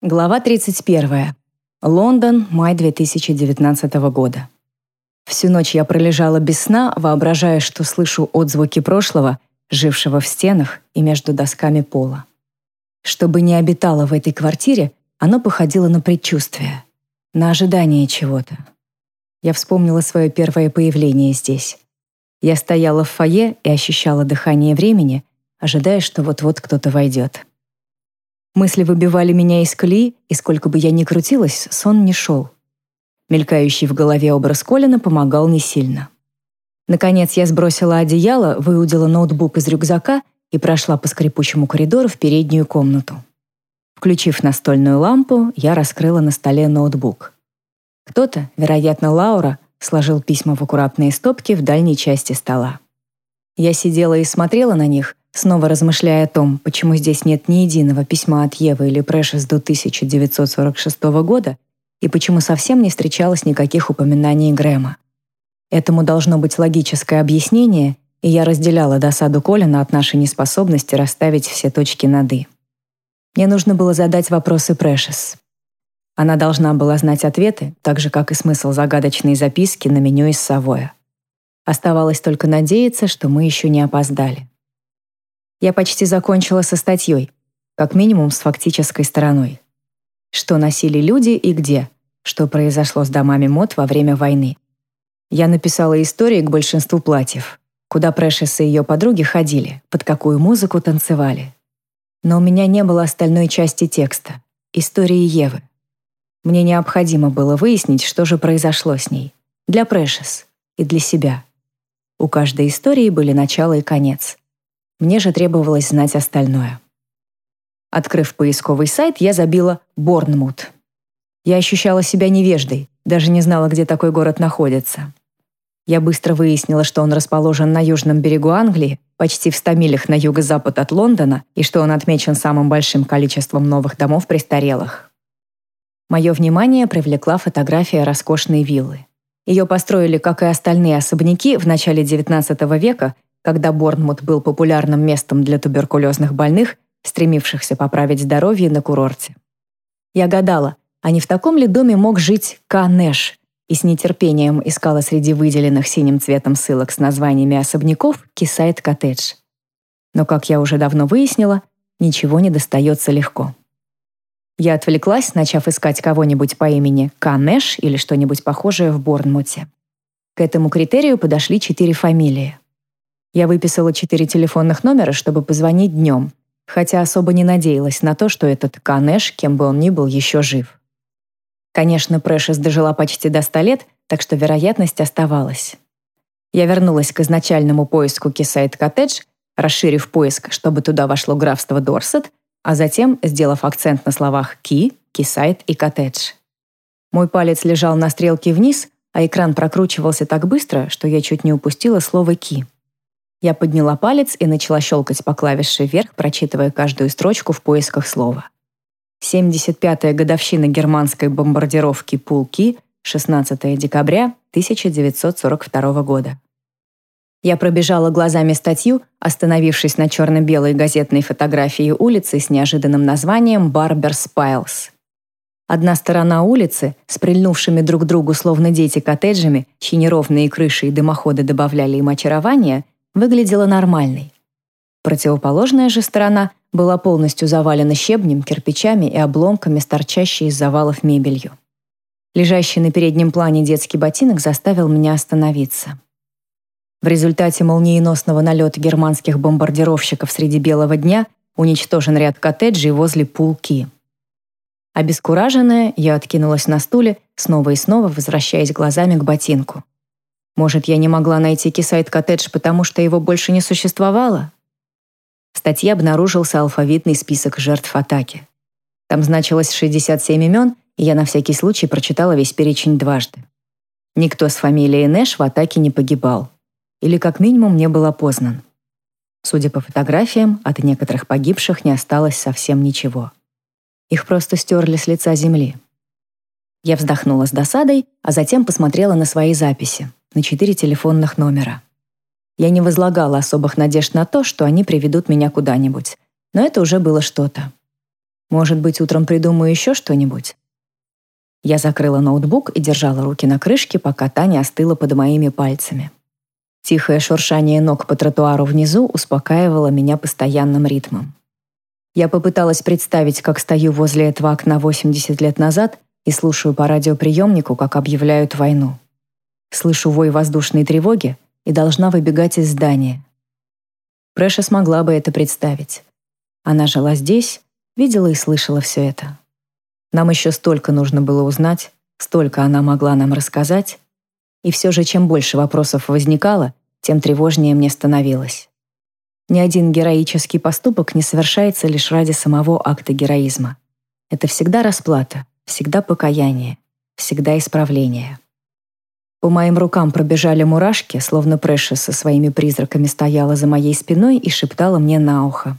Глава 31. Лондон, май 2019 года. Всю ночь я пролежала без сна, воображая, что слышу отзвуки прошлого, жившего в стенах и между досками пола. Чтобы не обитало в этой квартире, оно походило на предчувствие, на ожидание чего-то. Я вспомнила свое первое появление здесь. Я стояла в фойе и ощущала дыхание времени, ожидая, что вот-вот кто-то войдет. Мысли выбивали меня из колеи, и сколько бы я ни крутилась, сон не шел. Мелькающий в голове образ Колина помогал не сильно. Наконец я сбросила одеяло, выудила ноутбук из рюкзака и прошла по скрипучему коридору в переднюю комнату. Включив настольную лампу, я раскрыла на столе ноутбук. Кто-то, вероятно, Лаура, сложил письма в аккуратные стопки в дальней части стола. Я сидела и смотрела на них, снова размышляя о том, почему здесь нет ни единого письма от Евы или Прэшес до 1946 года и почему совсем не встречалось никаких упоминаний Грэма. Этому должно быть логическое объяснение, и я разделяла досаду Колина от нашей неспособности расставить все точки над «и». Мне нужно было задать вопросы Прэшес. Она должна была знать ответы, так же, как и смысл загадочной записки на меню из Савоя. Оставалось только надеяться, что мы еще не опоздали. Я почти закончила со статьей, как минимум с фактической стороной. Что носили люди и где, что произошло с домами мод во время войны. Я написала истории к большинству платьев, куда Прэшес и ее подруги ходили, под какую музыку танцевали. Но у меня не было остальной части текста — истории Евы. Мне необходимо было выяснить, что же произошло с ней. Для Прэшес и для себя. У каждой истории были начало и конец. Мне же требовалось знать остальное. Открыв поисковый сайт, я забила «Борнмут». Я ощущала себя невеждой, даже не знала, где такой город находится. Я быстро выяснила, что он расположен на южном берегу Англии, почти в 100 милях на юго-запад от Лондона, и что он отмечен самым большим количеством новых домов престарелых. Мое внимание привлекла фотография роскошной виллы. Ее построили, как и остальные особняки, в начале XIX века когда Борнмут был популярным местом для туберкулезных больных, стремившихся поправить здоровье на курорте. Я гадала, а не в таком ли доме мог жить К. Нэш, и с нетерпением искала среди выделенных синим цветом ссылок с названиями особняков Кисайт Коттедж. Но, как я уже давно выяснила, ничего не достается легко. Я отвлеклась, начав искать кого-нибудь по имени К. Нэш или что-нибудь похожее в Борнмуте. К этому критерию подошли четыре фамилии. Я выписала четыре телефонных номера, чтобы позвонить днем, хотя особо не надеялась на то, что этот Канеш, кем бы он ни был, еще жив. Конечно, Прэшес дожила почти до ста лет, так что вероятность оставалась. Я вернулась к изначальному поиску Кисайт Коттедж, расширив поиск, чтобы туда вошло графство Дорсет, а затем сделав акцент на словах «ки», «кисайт» и «коттедж». Мой палец лежал на стрелке вниз, а экран прокручивался так быстро, что я чуть не упустила слово «ки». Я подняла палец и начала щелкать по клавише вверх, прочитывая каждую строчку в поисках слова. 75-я годовщина германской бомбардировки Пулки, 16 декабря 1942 года. Я пробежала глазами статью, остановившись на черно-белой газетной фотографии улицы с неожиданным названием «Барбер Спайлс». Одна сторона улицы, с прильнувшими друг к другу словно дети коттеджами, чьи неровные крыши и дымоходы добавляли им очарования, выглядела нормальной. Противоположная же сторона была полностью завалена щебнем, кирпичами и обломками, торчащей из завалов мебелью. Лежащий на переднем плане детский ботинок заставил меня остановиться. В результате молниеносного налета германских бомбардировщиков среди белого дня уничтожен ряд коттеджей возле Пулки. Обескураженная, я откинулась на стуле, снова и снова возвращаясь глазами к ботинку. Может, я не могла найти Кисайт-коттедж, потому что его больше не существовало? В статье обнаружился алфавитный список жертв атаки. Там значилось 67 имен, и я на всякий случай прочитала весь перечень дважды. Никто с фамилией Нэш в атаке не погибал. Или как минимум не был опознан. Судя по фотографиям, от некоторых погибших не осталось совсем ничего. Их просто стерли с лица земли. Я вздохнула с досадой, а затем посмотрела на свои записи на четыре телефонных номера. Я не возлагала особых надежд на то, что они приведут меня куда-нибудь, но это уже было что-то. Может быть, утром придумаю еще что-нибудь? Я закрыла ноутбук и держала руки на крышке, пока та не остыла под моими пальцами. Тихое шуршание ног по тротуару внизу успокаивало меня постоянным ритмом. Я попыталась представить, как стою возле этого окна 80 лет назад и слушаю по радиоприемнику, как объявляют войну. Слышу вой воздушной тревоги и должна выбегать из здания. Прэша смогла бы это представить. Она жила здесь, видела и слышала все это. Нам еще столько нужно было узнать, столько она могла нам рассказать. И все же, чем больше вопросов возникало, тем тревожнее мне становилось. Ни один героический поступок не совершается лишь ради самого акта героизма. Это всегда расплата, всегда покаяние, всегда исправление. По моим рукам пробежали мурашки, словно Прэша со своими призраками стояла за моей спиной и шептала мне на ухо.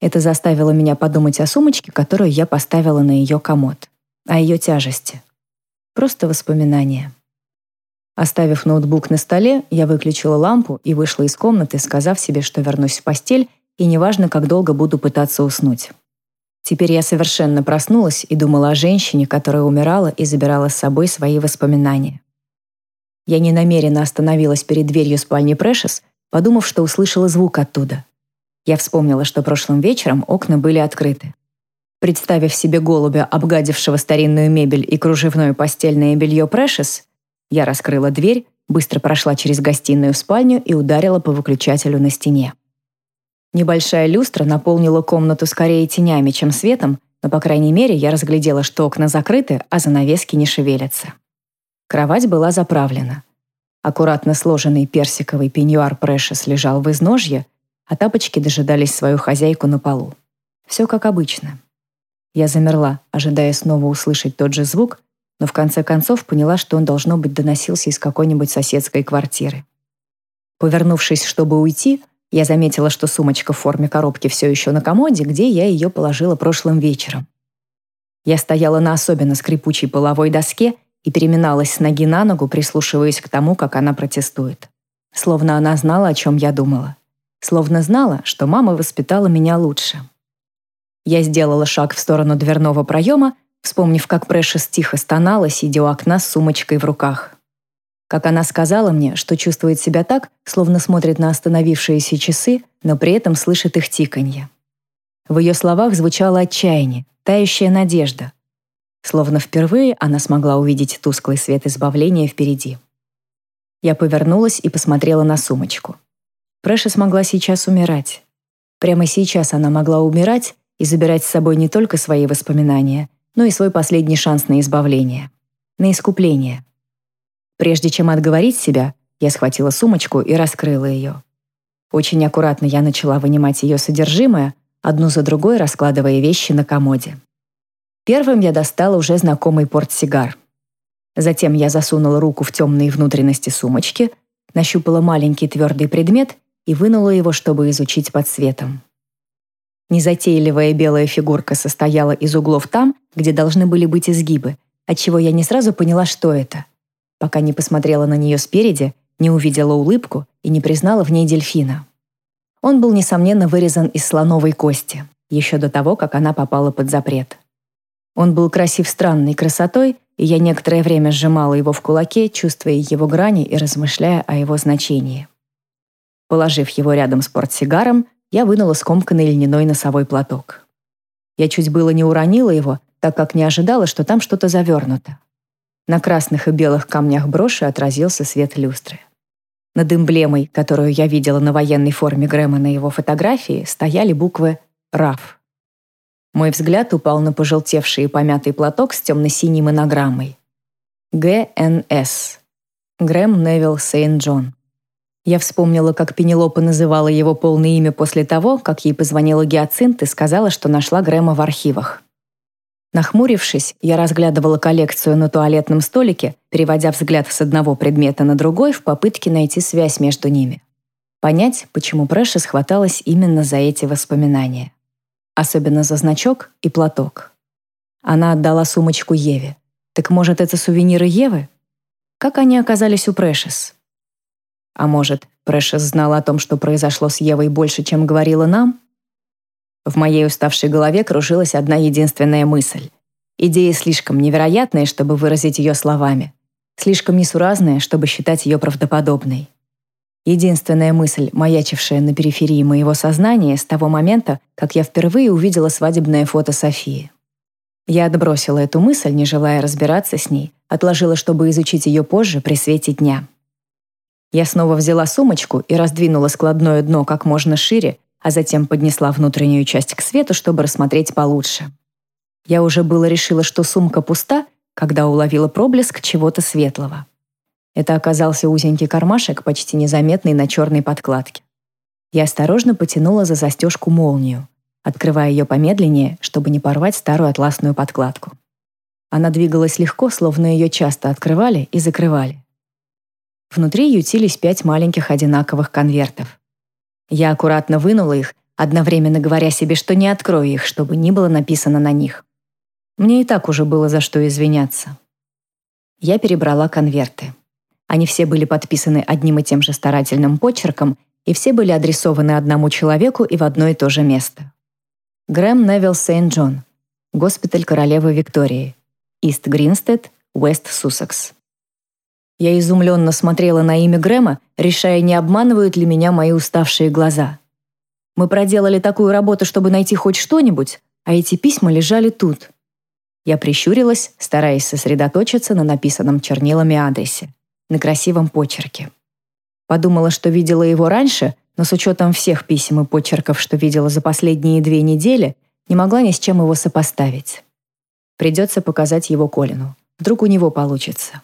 Это заставило меня подумать о сумочке, которую я поставила на ее комод, о ее тяжести. Просто воспоминания. Оставив ноутбук на столе, я выключила лампу и вышла из комнаты, сказав себе, что вернусь в постель, и неважно, как долго буду пытаться уснуть. Теперь я совершенно проснулась и думала о женщине, которая умирала и забирала с собой свои воспоминания. Я ненамеренно остановилась перед дверью спальни Прэшес, подумав, что услышала звук оттуда. Я вспомнила, что прошлым вечером окна были открыты. Представив себе голубя, обгадившего старинную мебель и кружевное постельное белье Прэшес, я раскрыла дверь, быстро прошла через гостиную в спальню и ударила по выключателю на стене. Небольшая люстра наполнила комнату скорее тенями, чем светом, но, по крайней мере, я разглядела, что окна закрыты, а занавески не шевелятся. Кровать была заправлена. Аккуратно сложенный персиковый пеньюар Прэшес лежал в изножье, а тапочки дожидались свою хозяйку на полу. Все как обычно. Я замерла, ожидая снова услышать тот же звук, но в конце концов поняла, что он, должно быть, доносился из какой-нибудь соседской квартиры. Повернувшись, чтобы уйти, я заметила, что сумочка в форме коробки все еще на комоде, где я ее положила прошлым вечером. Я стояла на особенно скрипучей половой доске и переминалась с ноги на ногу, прислушиваясь к тому, как она протестует. Словно она знала, о чем я думала. Словно знала, что мама воспитала меня лучше. Я сделала шаг в сторону дверного проема, вспомнив, как Прэшес тихо стонала, сидя у окна с сумочкой в руках. Как она сказала мне, что чувствует себя так, словно смотрит на остановившиеся часы, но при этом слышит их тиканье. В ее словах звучало отчаяние, тающая надежда, Словно впервые она смогла увидеть тусклый свет избавления впереди. Я повернулась и посмотрела на сумочку. Прэша смогла сейчас умирать. Прямо сейчас она могла умирать и забирать с собой не только свои воспоминания, но и свой последний шанс на избавление, на искупление. Прежде чем отговорить себя, я схватила сумочку и раскрыла ее. Очень аккуратно я начала вынимать ее содержимое, одну за другой раскладывая вещи на комоде. Первым я достала уже знакомый портсигар. Затем я засунула руку в темные внутренности сумочки, нащупала маленький твердый предмет и вынула его, чтобы изучить под светом. Незатейливая белая фигурка состояла из углов там, где должны были быть изгибы, отчего я не сразу поняла, что это. Пока не посмотрела на нее спереди, не увидела улыбку и не признала в ней дельфина. Он был, несомненно, вырезан из слоновой кости, еще до того, как она попала под запрет. Он был красив странной красотой, и я некоторое время сжимала его в кулаке, чувствуя его грани и размышляя о его значении. Положив его рядом с портсигаром, я вынула скомканный льняной носовой платок. Я чуть было не уронила его, так как не ожидала, что там что-то завернуто. На красных и белых камнях броши отразился свет люстры. Над эмблемой, которую я видела на военной форме Грэма на его фотографии, стояли буквы «РАФ». Мой взгляд упал на пожелтевший и помятый платок с темно-синей монограммой. ГНС. Грэм Невилл Сейнт-Джон. Я вспомнила, как Пенелопа называла его полное имя после того, как ей позвонила Гиацинт и сказала, что нашла Грэма в архивах. Нахмурившись, я разглядывала коллекцию на туалетном столике, переводя взгляд с одного предмета на другой в попытке найти связь между ними. Понять, почему Прэша схваталась именно за эти воспоминания особенно за значок и платок. Она отдала сумочку Еве. Так может, это сувениры Евы? Как они оказались у Прэшес? А может, Прэшес знала о том, что произошло с Евой больше, чем говорила нам? В моей уставшей голове кружилась одна единственная мысль. Идея слишком невероятная, чтобы выразить ее словами. Слишком несуразная, чтобы считать ее правдоподобной. Единственная мысль, маячившая на периферии моего сознания с того момента, как я впервые увидела свадебное фото Софии. Я отбросила эту мысль, не желая разбираться с ней, отложила, чтобы изучить ее позже при свете дня. Я снова взяла сумочку и раздвинула складное дно как можно шире, а затем поднесла внутреннюю часть к свету, чтобы рассмотреть получше. Я уже было решила, что сумка пуста, когда уловила проблеск чего-то светлого. Это оказался узенький кармашек, почти незаметный на черной подкладке. Я осторожно потянула за застежку молнию, открывая ее помедленнее, чтобы не порвать старую атласную подкладку. Она двигалась легко, словно ее часто открывали и закрывали. Внутри ютились пять маленьких одинаковых конвертов. Я аккуратно вынула их, одновременно говоря себе, что не открою их, чтобы не было написано на них. Мне и так уже было за что извиняться. Я перебрала конверты. Они все были подписаны одним и тем же старательным почерком, и все были адресованы одному человеку и в одно и то же место. Грэм Невилл Сейнт-Джон, госпиталь королевы Виктории, Ист Гринстед, Уэст Суссекс. Я изумленно смотрела на имя Грэма, решая, не обманывают ли меня мои уставшие глаза. Мы проделали такую работу, чтобы найти хоть что-нибудь, а эти письма лежали тут. Я прищурилась, стараясь сосредоточиться на написанном чернилами адресе на красивом почерке. Подумала, что видела его раньше, но с учетом всех писем и почерков, что видела за последние две недели, не могла ни с чем его сопоставить. Придется показать его Колину. Вдруг у него получится.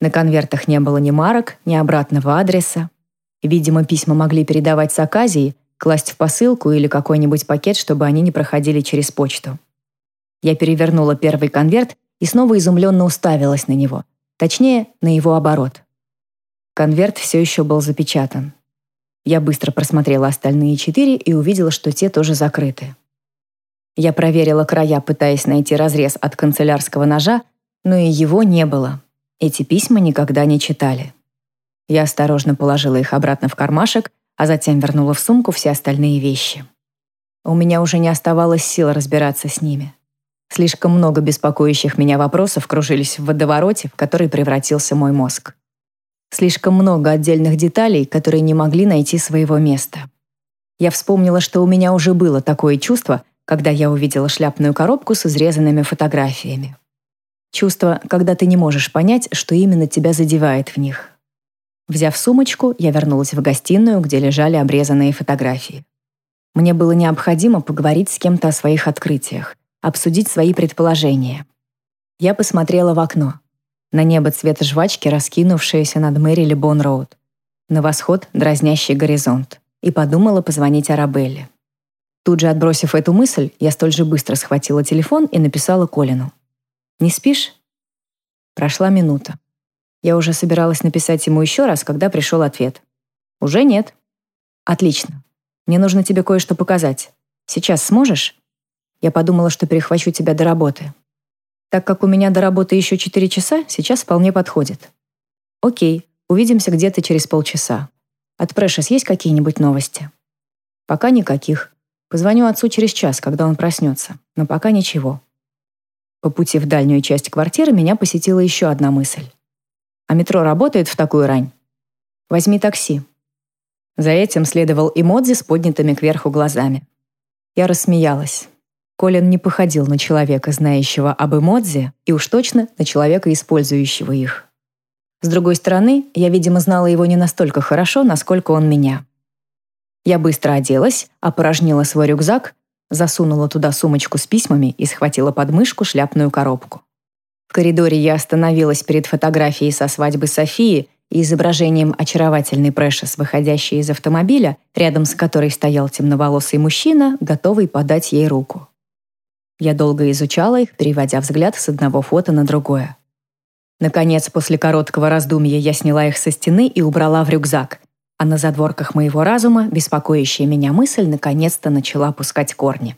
На конвертах не было ни марок, ни обратного адреса. Видимо, письма могли передавать с оказией, класть в посылку или какой-нибудь пакет, чтобы они не проходили через почту. Я перевернула первый конверт и снова изумленно уставилась на него — Точнее, на его оборот. Конверт все еще был запечатан. Я быстро просмотрела остальные четыре и увидела, что те тоже закрыты. Я проверила края, пытаясь найти разрез от канцелярского ножа, но и его не было. Эти письма никогда не читали. Я осторожно положила их обратно в кармашек, а затем вернула в сумку все остальные вещи. У меня уже не оставалось сил разбираться с ними. Слишком много беспокоящих меня вопросов кружились в водовороте, в который превратился мой мозг. Слишком много отдельных деталей, которые не могли найти своего места. Я вспомнила, что у меня уже было такое чувство, когда я увидела шляпную коробку с изрезанными фотографиями. Чувство, когда ты не можешь понять, что именно тебя задевает в них. Взяв сумочку, я вернулась в гостиную, где лежали обрезанные фотографии. Мне было необходимо поговорить с кем-то о своих открытиях, обсудить свои предположения. Я посмотрела в окно. На небо цвета жвачки, раскинувшееся над Мэри Бон-Роуд. На восход дразнящий горизонт. И подумала позвонить Арабелле. Тут же отбросив эту мысль, я столь же быстро схватила телефон и написала Колину. «Не спишь?» Прошла минута. Я уже собиралась написать ему еще раз, когда пришел ответ. «Уже нет». «Отлично. Мне нужно тебе кое-что показать. Сейчас сможешь?» Я подумала, что перехвачу тебя до работы. Так как у меня до работы еще 4 часа, сейчас вполне подходит. Окей, увидимся где-то через полчаса. От Прэшес есть какие-нибудь новости? Пока никаких. Позвоню отцу через час, когда он проснется. Но пока ничего. По пути в дальнюю часть квартиры меня посетила еще одна мысль. А метро работает в такую рань? Возьми такси. За этим следовал эмодзи с поднятыми кверху глазами. Я рассмеялась. Колин не походил на человека, знающего об эмодзи, и уж точно на человека, использующего их. С другой стороны, я, видимо, знала его не настолько хорошо, насколько он меня. Я быстро оделась, опорожнила свой рюкзак, засунула туда сумочку с письмами и схватила под мышку шляпную коробку. В коридоре я остановилась перед фотографией со свадьбы Софии и изображением очаровательной Прэшес, выходящей из автомобиля, рядом с которой стоял темноволосый мужчина, готовый подать ей руку. Я долго изучала их, переводя взгляд с одного фото на другое. Наконец, после короткого раздумья я сняла их со стены и убрала в рюкзак, а на задворках моего разума беспокоящая меня мысль наконец-то начала пускать корни.